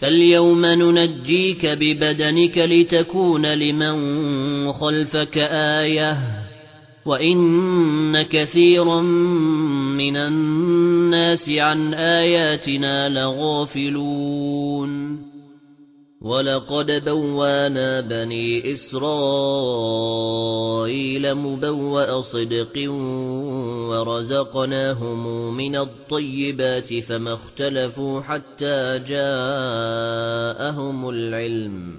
فَالْيَوْمَ نُنَجِّيكَ بِبَدَنِكَ لِتَكُونَ لِمَنْ خَلْفَكَ آيَةً وَإِنَّ كَثِيرًا مِنَ النَّاسِ عَن آيَاتِنَا لَغَافِلُونَ. وَلَقَدْ بَوَّأْنَا بَنِي إِسْرَائِيلَ مُبَوَّأَ صِدْقٍ وَرَزَقْنَاهُم مِّنَ الطَّيِّبَاتِ فَمَا اخْتَلَفُوا حَتَّى جَاءَهُمُ الْعِلْمُ.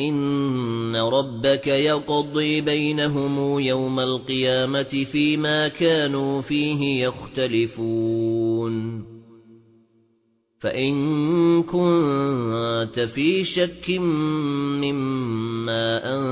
إِنَّ رَبَّكَ يَقْضِي بَيْنَهُمْ يَوْمَ الْقِيَامَةِ فِيمَا كَانُوا فِيهِ يَخْتَلِفُونَ. فَإِن كُنتَ فِي شَكٍّ مِّمَّا أَنزَلْنَا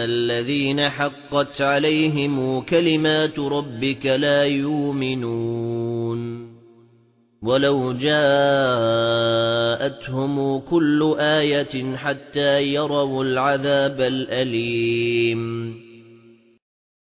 إِنَّ الَّذِينَ حَقَّتْ عَلَيْهِمْ كَلِمَاتُ رَبِّكَ لَا يُؤْمِنُونَ وَلَوْ جَاءَتْهُمْ كُلُّ آيَةٍ حَتَّى يَرَوْا الْعَذَابَ الْأَلِيمَ